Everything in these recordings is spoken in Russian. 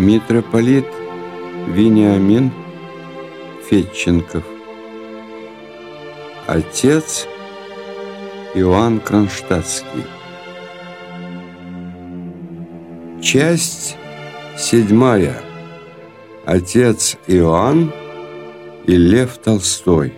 Митрополит Вениамин Фетченков Отец Иоанн Кронштадтский. Часть седьмая. Отец Иоанн и Лев Толстой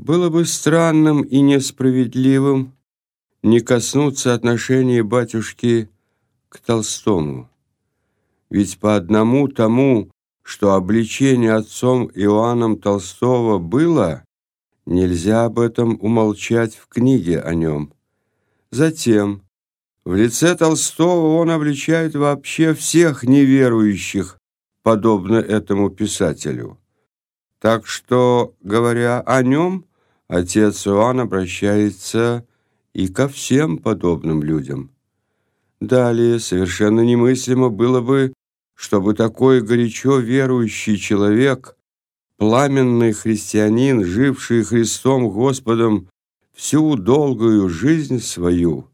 Было бы странным и несправедливым не коснуться отношения батюшки к Толстому. Ведь по одному тому, что обличение отцом Иоанном Толстого было, нельзя об этом умолчать в книге о нем. Затем, в лице Толстого он обличает вообще всех неверующих, подобно этому писателю. Так что, говоря о нем, Отец Иоанн обращается и ко всем подобным людям. Далее совершенно немыслимо было бы, чтобы такой горячо верующий человек, пламенный христианин, живший Христом Господом всю долгую жизнь свою,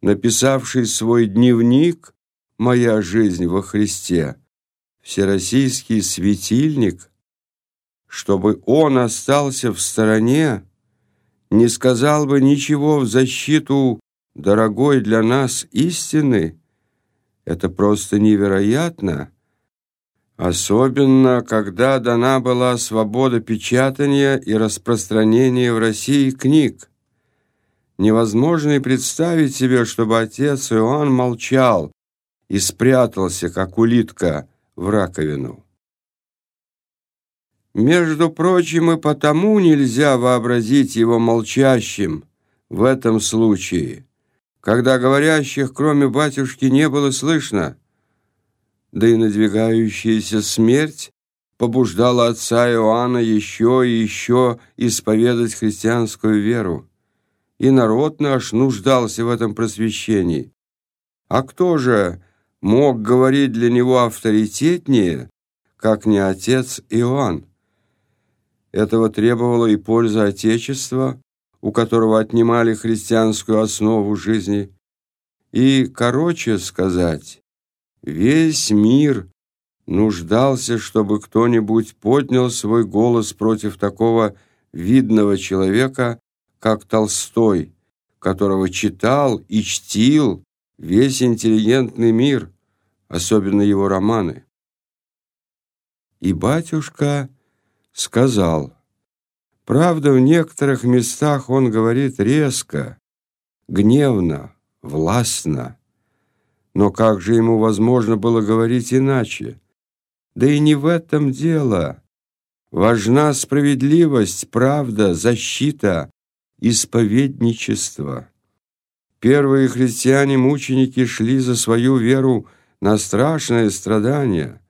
написавший свой дневник «Моя жизнь во Христе», всероссийский светильник, чтобы он остался в стороне не сказал бы ничего в защиту дорогой для нас истины, это просто невероятно. Особенно, когда дана была свобода печатания и распространения в России книг. Невозможно и представить себе, чтобы отец Иоанн молчал и спрятался, как улитка, в раковину. Между прочим, и потому нельзя вообразить его молчащим в этом случае, когда говорящих, кроме батюшки, не было слышно, да и надвигающаяся смерть побуждала отца Иоанна еще и еще исповедать христианскую веру. И народ наш нуждался в этом просвещении. А кто же мог говорить для него авторитетнее, как не отец Иоанн? Этого требовала и польза Отечества, у которого отнимали христианскую основу жизни. И, короче сказать, весь мир нуждался, чтобы кто-нибудь поднял свой голос против такого видного человека, как Толстой, которого читал и чтил весь интеллигентный мир, особенно его романы. И батюшка сказал. Правда, в некоторых местах он говорит резко, гневно, властно. Но как же ему возможно было говорить иначе? Да и не в этом дело. Важна справедливость, правда, защита, исповедничество. Первые христиане-мученики шли за свою веру на страшное страдание,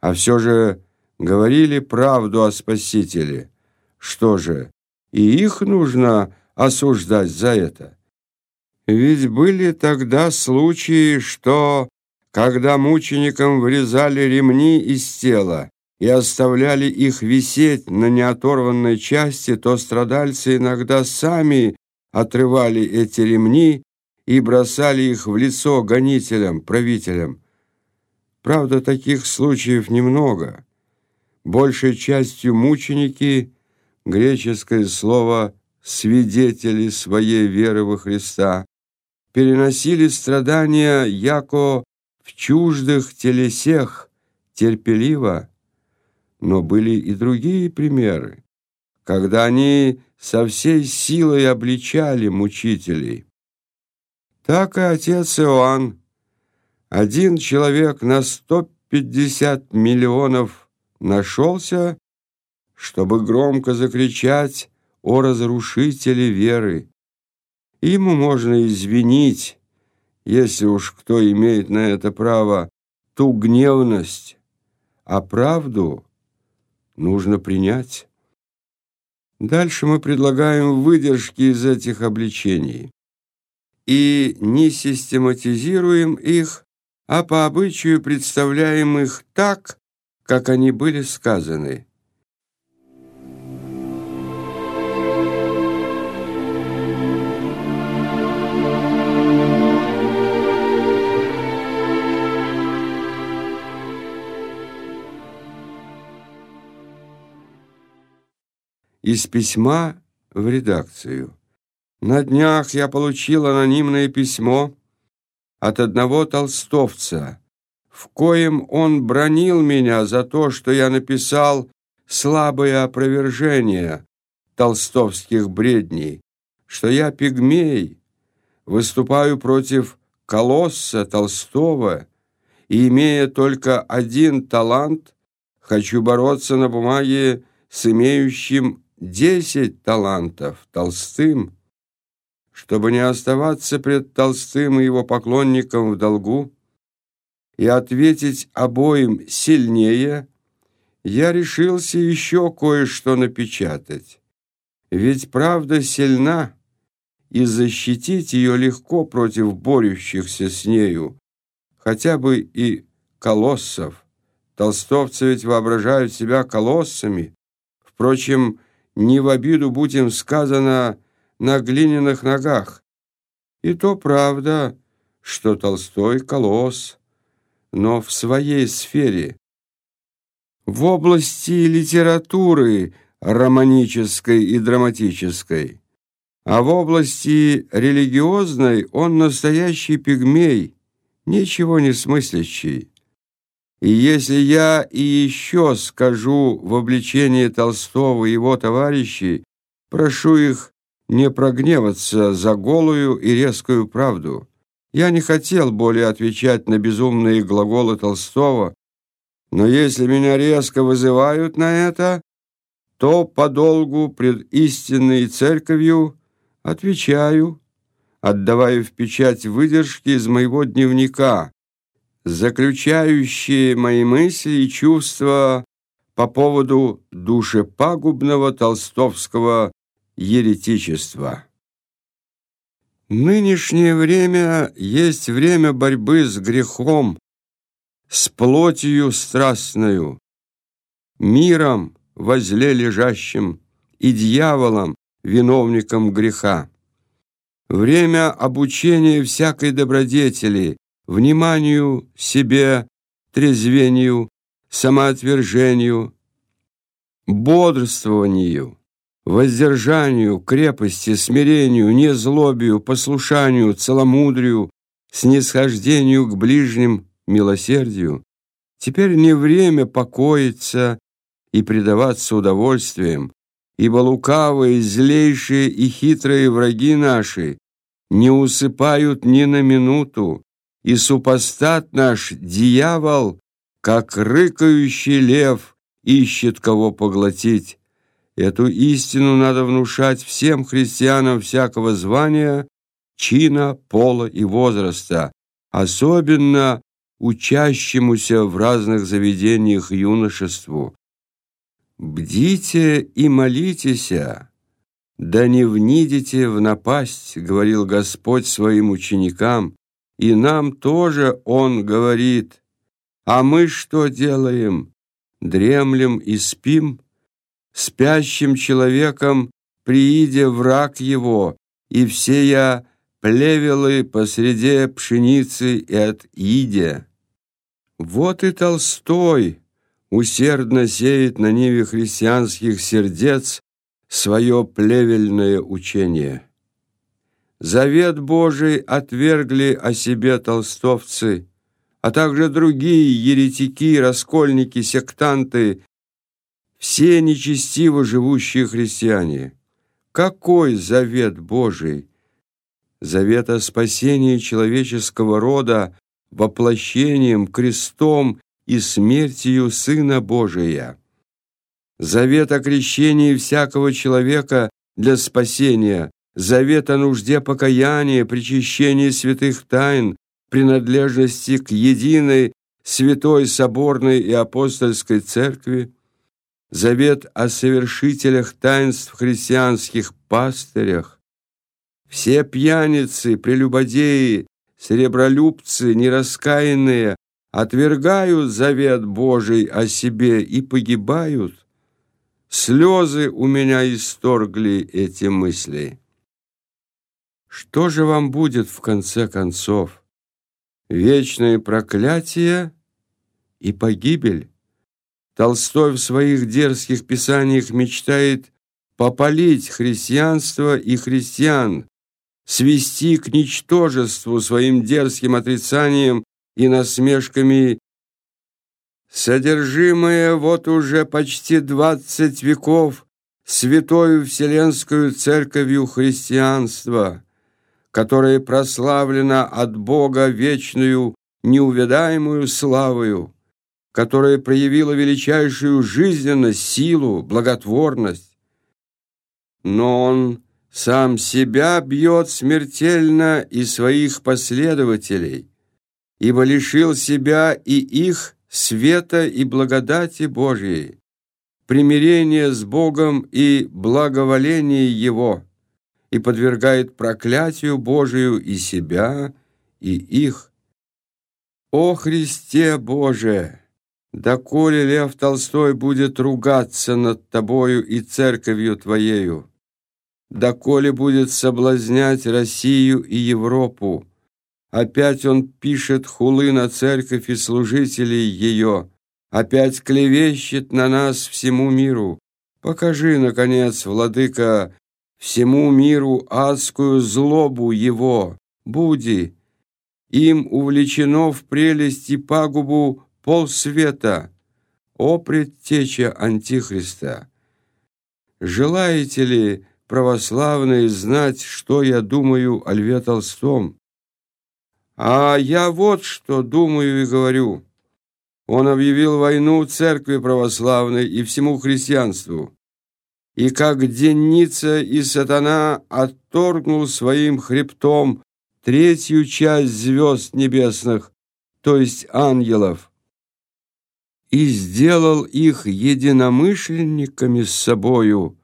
а все же говорили правду о Спасителе. Что же, и их нужно осуждать за это? Ведь были тогда случаи, что, когда мученикам врезали ремни из тела и оставляли их висеть на неоторванной части, то страдальцы иногда сами отрывали эти ремни и бросали их в лицо гонителям, правителям. Правда, таких случаев немного большей частью мученики, греческое слово «свидетели своей веры во Христа», переносили страдания яко в чуждых телесех терпеливо, но были и другие примеры, когда они со всей силой обличали мучителей. Так и отец Иоанн, один человек на 150 миллионов нашелся, чтобы громко закричать о разрушителе веры. Ему можно извинить, если уж кто имеет на это право, ту гневность, а правду нужно принять. Дальше мы предлагаем выдержки из этих обличений и не систематизируем их, а по обычаю представляем их так, как они были сказаны. Из письма в редакцию. На днях я получил анонимное письмо от одного толстовца – в коем он бронил меня за то, что я написал слабое опровержение толстовских бредней, что я пигмей, выступаю против колосса Толстого и, имея только один талант, хочу бороться на бумаге с имеющим десять талантов, Толстым, чтобы не оставаться пред Толстым и его поклонникам в долгу и ответить обоим сильнее, я решился еще кое-что напечатать. Ведь правда сильна, и защитить ее легко против борющихся с нею, хотя бы и колоссов. Толстовцы ведь воображают себя колоссами. Впрочем, не в обиду будь им сказано на глиняных ногах. И то правда, что Толстой колосс, но в своей сфере. В области литературы романической и драматической, а в области религиозной он настоящий пигмей, ничего не смыслящий. И если я и еще скажу в обличении Толстого и его товарищей, прошу их не прогневаться за голую и резкую правду. Я не хотел более отвечать на безумные глаголы Толстого, но если меня резко вызывают на это, то подолгу пред истинной церковью отвечаю, отдавая в печать выдержки из моего дневника, заключающие мои мысли и чувства по поводу душепагубного толстовского еретичества. Нынешнее время есть время борьбы с грехом, с плотью страстную, миром возле лежащим и дьяволом, виновником греха. Время обучения всякой добродетели, вниманию себе, трезвению, самоотвержению, бодрствованию воздержанию, крепости, смирению, незлобию, послушанию, целомудрию, снисхождению к ближним, милосердию. Теперь не время покоиться и предаваться удовольствиям, ибо лукавые, злейшие и хитрые враги наши не усыпают ни на минуту, и супостат наш, дьявол, как рыкающий лев, ищет кого поглотить. Эту истину надо внушать всем христианам всякого звания, чина, пола и возраста, особенно учащемуся в разных заведениях юношеству. «Бдите и молитесь, да не внидите в напасть», — говорил Господь своим ученикам, и нам тоже Он говорит. А мы что делаем? Дремлем и спим? Спящим человеком прииде враг его, и все я плевелы посреди пшеницы и от иде. Вот и Толстой усердно сеет на ниве христианских сердец свое плевельное учение. Завет Божий отвергли о себе толстовцы, а также другие еретики, раскольники, сектанты, все нечестиво живущие христиане. Какой завет Божий? Завет о спасении человеческого рода воплощением, крестом и смертью Сына Божия. Завет о крещении всякого человека для спасения, завет о нужде покаяния, причащении святых тайн, принадлежности к единой святой соборной и апостольской церкви, завет о совершителях таинств христианских пастырях. Все пьяницы, прелюбодеи, серебролюбцы, нераскаянные отвергают завет Божий о себе и погибают. Слезы у меня исторгли эти мысли. Что же вам будет в конце концов? Вечное проклятие и погибель? Толстой в своих дерзких писаниях мечтает попалить христианство и христиан, свести к ничтожеству своим дерзким отрицанием и насмешками. Содержимое вот уже почти двадцать веков святою Вселенскую Церковью христианства, которое прославлено от Бога вечную неувядаемую славою, которое проявило величайшую жизненность, силу, благотворность. Но он сам себя бьет смертельно и своих последователей, ибо лишил себя и их света и благодати Божией, примирения с Богом и благоволения Его, и подвергает проклятию Божию и себя, и их. О Христе Боже! Доколе Лев Толстой будет ругаться над Тобою и Церковью Твоею? Доколе будет соблазнять Россию и Европу? Опять он пишет хулы на церковь и служителей ее, опять клевещет на нас всему миру. Покажи, наконец, владыка, всему миру адскую злобу его, буди. Им увлечено в прелесть и пагубу полсвета, о предтеча Антихриста. Желаете ли, православные, знать, что я думаю о Льве Толстом? А я вот что думаю и говорю. Он объявил войну церкви православной и всему христианству. И как денница и сатана отторгнул своим хребтом третью часть звезд небесных, то есть ангелов, и сделал их единомышленниками с собою,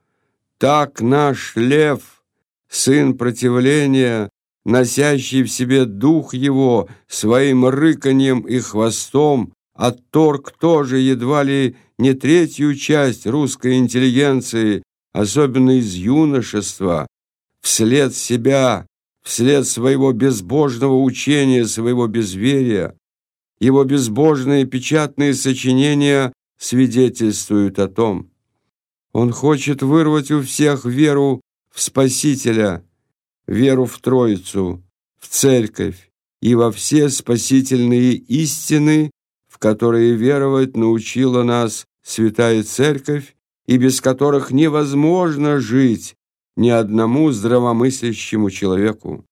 так наш лев, сын противления, носящий в себе дух его, своим рыканьем и хвостом, отторг тоже едва ли не третью часть русской интеллигенции, особенно из юношества, вслед себя, вслед своего безбожного учения, своего безверия. Его безбожные печатные сочинения свидетельствуют о том. Он хочет вырвать у всех веру в Спасителя, веру в Троицу, в Церковь и во все спасительные истины, в которые веровать научила нас Святая Церковь, и без которых невозможно жить ни одному здравомыслящему человеку.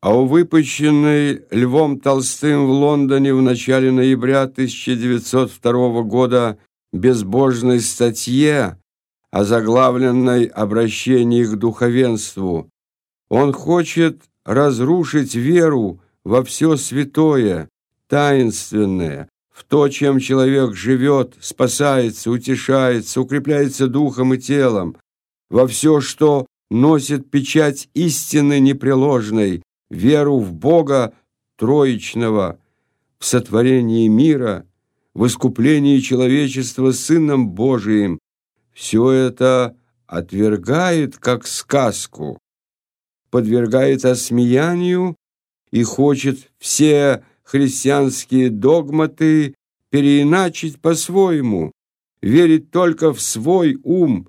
А у выпущенной Львом Толстым в Лондоне в начале ноября 1902 года безбожной статье, озаглавленной «Обращение к духовенству», он хочет разрушить веру во все святое, таинственное, в то, чем человек живет, спасается, утешается, укрепляется духом и телом, во все, что носит печать истины непреложной, веру в Бога Троичного, в сотворении мира, в искуплении человечества Сыном Божиим, все это отвергает как сказку подвергает осмеянию и хочет все христианские догматы переиначить по-своему, верит только в свой ум,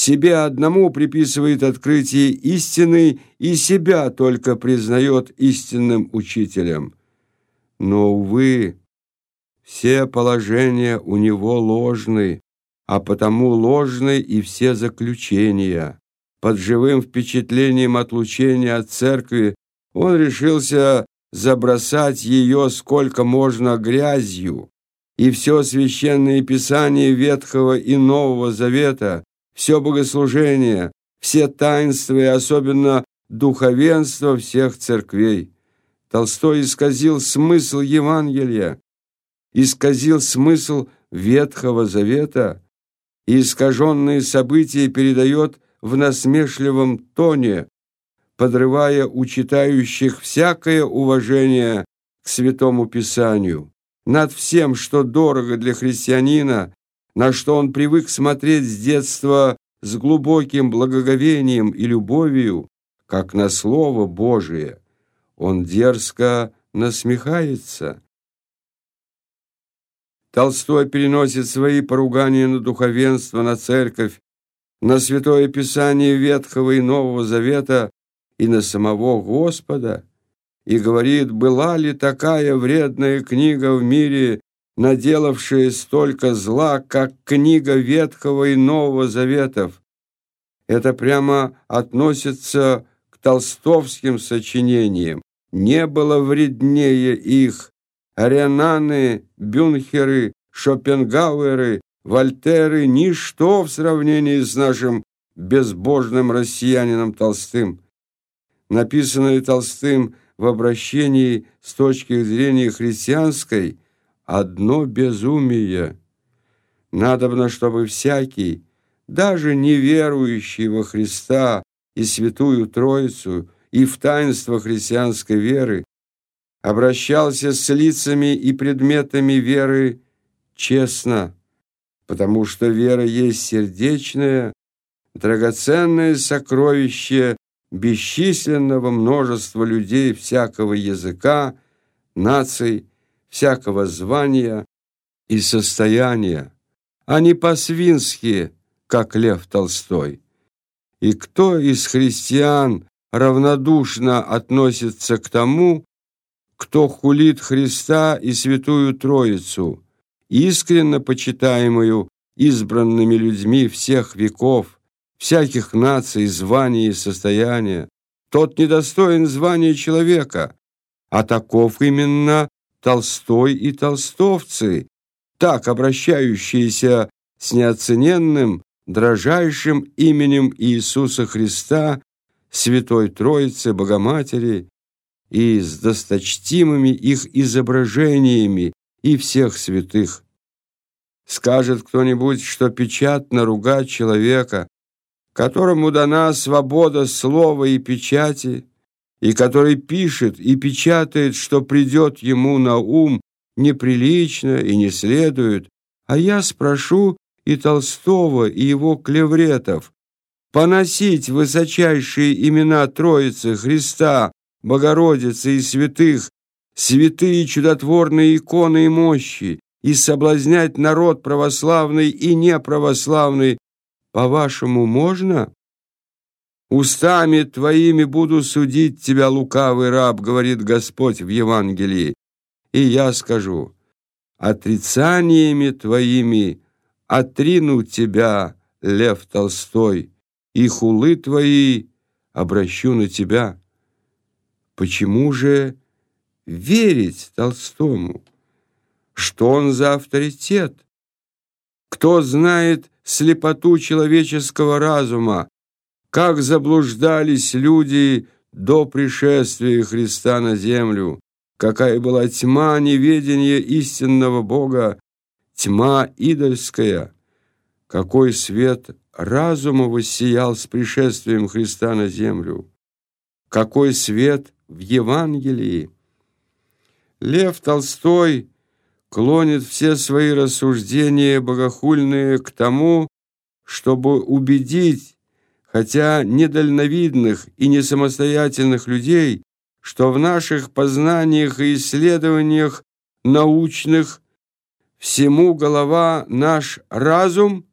себе одному приписывает открытие истины и себя только признает истинным учителем. Но, увы, все положения у него ложны, а потому ложны и все заключения. Под живым впечатлением отлучения от церкви он решился забросать ее сколько можно грязью, и все священное писание Ветхого и Нового Завета, все богослужение, все таинства и особенно духовенство всех церквей. Толстой исказил смысл Евангелия, исказил смысл Ветхого Завета, и искаженные события передает в насмешливом тоне, подрывая у читающих всякое уважение к Святому Писанию. Над всем, что дорого для христианина, на что он привык смотреть с детства с глубоким благоговением и любовью, как на Слово Божие, он дерзко насмехается. Толстой переносит свои поругания на духовенство, на церковь, на Святое Писание Ветхого и Нового Завета и на самого Господа, и говорит, была ли такая вредная книга в мире, наделавшая столько зла, как книга Ветхого и Нового Заветов. Это прямо относится к толстовским сочинениям. Не было вреднее их. Ренаны, Бюнхеры, Шопенгауэры, Вольтеры – ничто в сравнении с нашим безбожным россиянином Толстым. Написанное Толстым в обращении с точки зрения христианской – одно безумие. Надобно, чтобы всякий, даже неверующий во Христа и Святую Троицу, и в таинство христианской веры, обращался с лицами и предметами веры честно, потому что вера есть сердечное, драгоценное сокровище бесчисленного множества людей всякого языка, наций, всякого звания и состояния, а не по-свински, как Лев Толстой. И кто из христиан равнодушно относится к тому, кто хулит Христа и Святую Троицу, искренно почитаемую избранными людьми всех веков, всяких наций, званий и состояния. Тот недостоин звания человека, а таков именно Толстой и толстовцы, так обращающиеся с неоцененным, дрожайшим именем Иисуса Христа, Святой Троицы, Богоматери и с досточтимыми их изображениями и всех святых. Скажет кто-нибудь, что печатно ругать человека, которому дана свобода слова и печати, и который пишет и печатает, что придет ему на ум, неприлично и не следует, а я спрошу и Толстого, и его клевретов, поносить высочайшие имена Троицы, Христа, Богородицы и святых, святые чудотворные иконы и мощи, и соблазнять народ православный и неправославный, по-вашему, можно? Устами твоими буду судить тебя, лукавый раб, говорит Господь в Евангелии. И я скажу, отрицаниями твоими отрину тебя, Лев Толстой, и хулы твои обращу на тебя. Почему же верить Толстому? Что он за авторитет? Кто знает слепоту человеческого разума, как заблуждались люди до пришествия Христа на землю, какая была тьма неведения истинного Бога, тьма идольская, какой свет разума воссиял с пришествием Христа на землю, какой свет в Евангелии. Лев Толстой клонит все свои рассуждения богохульные к тому, чтобы убедить, хотя недальновидных и не самостоятельных людей, что в наших познаниях и исследованиях научных всему голова наш разум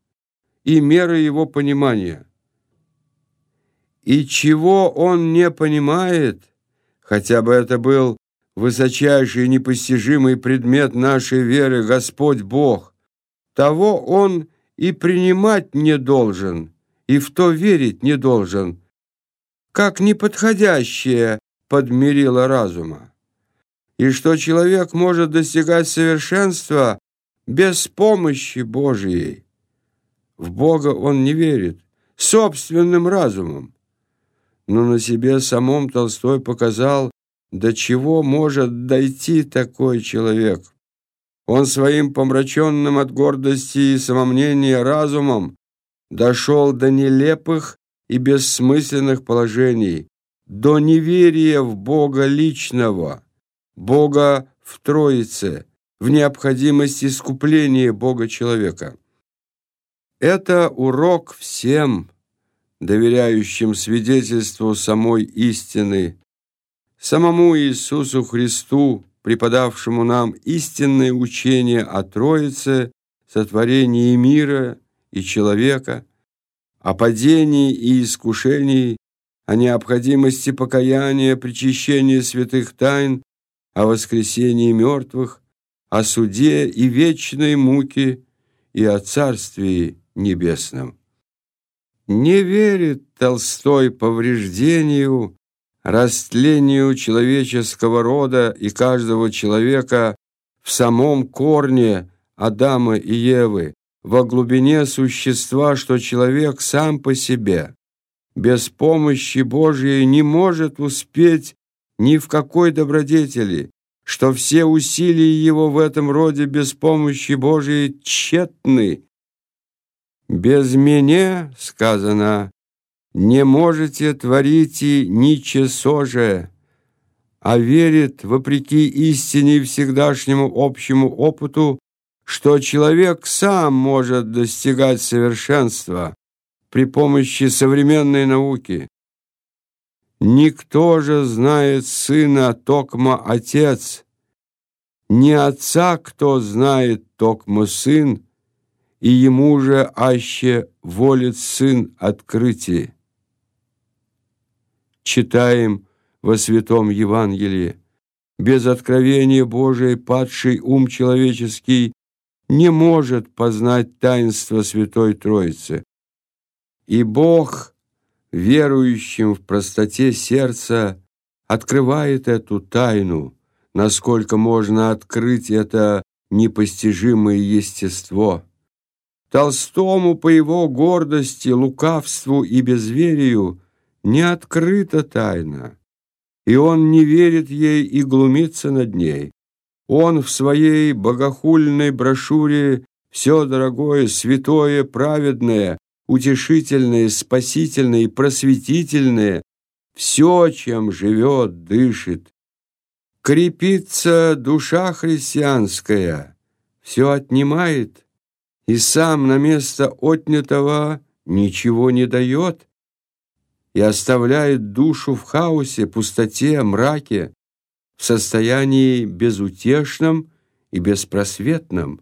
и мера его понимания. И чего он не понимает, хотя бы это был высочайший и непостижимый предмет нашей веры, Господь Бог, того он и принимать не должен, и в то верить не должен, как неподходящее подмерило разума. И что человек может достигать совершенства без помощи Божьей. В Бога он не верит, собственным разумом. Но на себе самом Толстой показал, до чего может дойти такой человек? Он своим помраченным от гордости и самомнения разумом дошел до нелепых и бессмысленных положений, до неверия в Бога личного, Бога в Троице, в необходимость искупления Бога человека. Это урок всем, доверяющим свидетельству самой истины, самому Иисусу Христу, преподавшему нам истинное учение о Троице, сотворении мира и человека, о падении и искушении, о необходимости покаяния, причащения святых тайн, о воскресении мертвых, о суде и вечной муке и о Царствии Небесном. Не верит Толстой повреждению, растлению человеческого рода и каждого человека в самом корне Адама и Евы, во глубине существа, что человек сам по себе, без помощи Божьей не может успеть ни в какой добродетели, что все усилия его в этом роде без помощи Божией тщетны. «Без меня, — сказано, — не можете творить и ничего же, а верит, вопреки истине и всегдашнему общему опыту, что человек сам может достигать совершенства при помощи современной науки. Никто же знает сына, токма отец, не отца, кто знает, токма сын, и ему же аще волит сын открытие. Читаем во Святом Евангелии. Без откровения Божией падший ум человеческий не может познать таинство Святой Троицы. И Бог верующим в простоте сердца открывает эту тайну, насколько можно открыть это непостижимое естество. Толстому по его гордости, лукавству и безверию не открыта тайна, и он не верит ей и глумится над ней. Он в своей богохульной брошюре «Все дорогое, святое, праведное утешительное, спасительное и просветительное, все, чем живет, дышит. Крепится душа христианская, все отнимает, и сам на место отнятого ничего не дает, и оставляет душу в хаосе, пустоте, мраке, в состоянии безутешном и беспросветном.